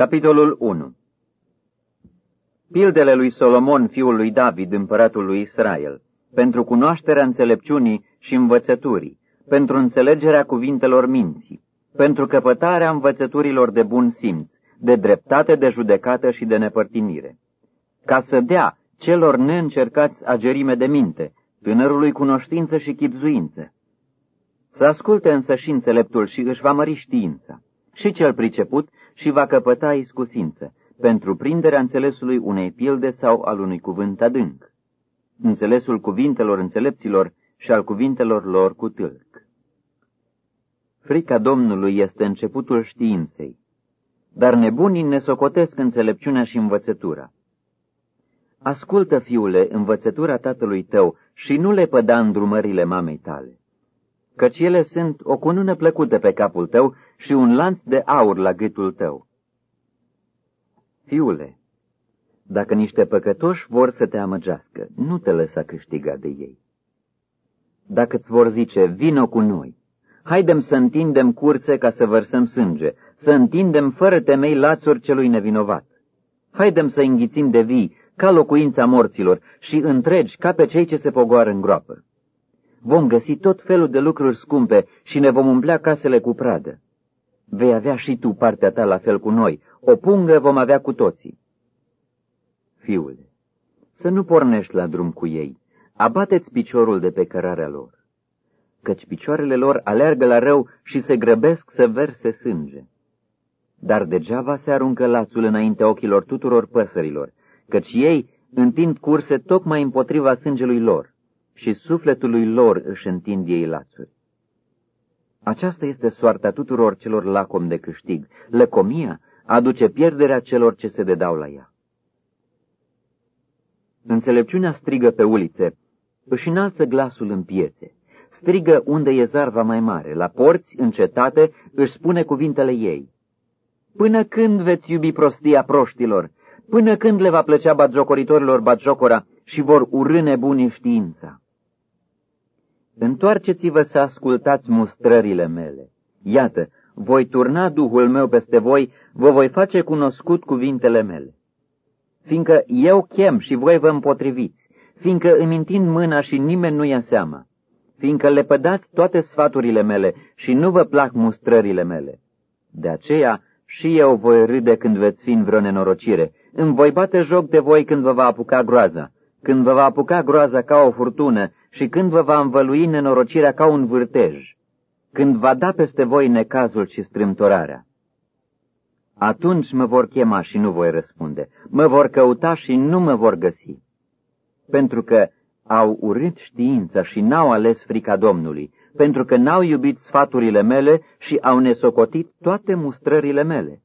Capitolul 1 Pildele lui Solomon, fiul lui David, împăratul lui Israel, pentru cunoașterea înțelepciunii și învățăturii, pentru înțelegerea cuvintelor minții, pentru căpătarea învățăturilor de bun simț, de dreptate, de judecată și de nepărtinire, ca să dea celor neîncercați agerime de minte, tânărului cunoștință și chipzuință. Să asculte însă și înțeleptul și își va mări știința, și cel priceput și va căpăta iscusință, pentru prinderea înțelesului unei pilde sau al unui cuvânt adânc, înțelesul cuvintelor înțelepților și al cuvintelor lor cu tâlc. Frica Domnului este începutul științei, dar nebunii ne socotesc înțelepciunea și învățătura. Ascultă, fiule, învățătura tatălui tău și nu le păda îndrumările mamei tale, căci ele sunt o cunună plăcută pe capul tău și un lanț de aur la gâtul tău. Fiule, dacă niște păcătoși vor să te amăgească, nu te lăsa câștiga de ei. Dacă îți vor zice, vină cu noi, haidem să întindem curțe ca să vărsăm sânge, să întindem fără temei lațuri celui nevinovat. Haidem să înghițim de vii, ca locuința morților, și întregi ca pe cei ce se pogoară în groapă. Vom găsi tot felul de lucruri scumpe și ne vom umplea casele cu pradă. Vei avea și tu partea ta la fel cu noi, o pungă vom avea cu toții. Fiule, să nu pornești la drum cu ei, abateți piciorul de pe cărarea lor, căci picioarele lor aleargă la rău și se grăbesc să verse sânge. Dar degeaba se aruncă lațul înainte ochilor tuturor păsărilor, căci ei întind curse tocmai împotriva sângelui lor și sufletului lor își întind ei lațuri. Aceasta este soarta tuturor celor lacom de câștig. Lăcomia aduce pierderea celor ce se dedau la ea. Înțelepciunea strigă pe ulițe, își înalță glasul în piețe, strigă unde e zarva mai mare, la porți, în cetate, își spune cuvintele ei. Până când veți iubi prostia proștilor? Până când le va plăcea batjocoritorilor batjocora și vor urâ nebunii știința? Întoarceți-vă să ascultați mustrările mele. Iată, voi turna Duhul meu peste voi, vă voi face cunoscut cuvintele mele. Fiindcă eu chem și voi vă împotriviți, fiindcă îmi întind mâna și nimeni nu ia seama, fiindcă le pădați toate sfaturile mele și nu vă plac mustrările mele. De aceea și eu voi râde când veți fi în vreo nenorocire, îmi voi bate joc de voi când vă va apuca groaza, când vă va apuca groaza ca o furtună și când vă va învălui nenorocirea ca un vârtej, când va da peste voi necazul și strâmtorarea. Atunci mă vor chema și nu voi răspunde, mă vor căuta și nu mă vor găsi, pentru că au urât știința și n-au ales frica Domnului, pentru că n-au iubit sfaturile mele și au nesocotit toate mustrările mele.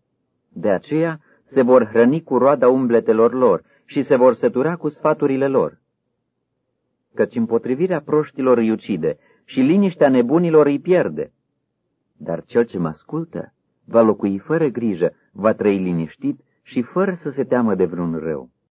De aceea se vor hrăni cu roada umbletelor lor și se vor sătura cu sfaturile lor. Căci împotrivirea proștilor îi ucide și liniștea nebunilor îi pierde. Dar cel ce mă ascultă va locui fără grijă, va trăi liniștit și fără să se teamă de vreun rău.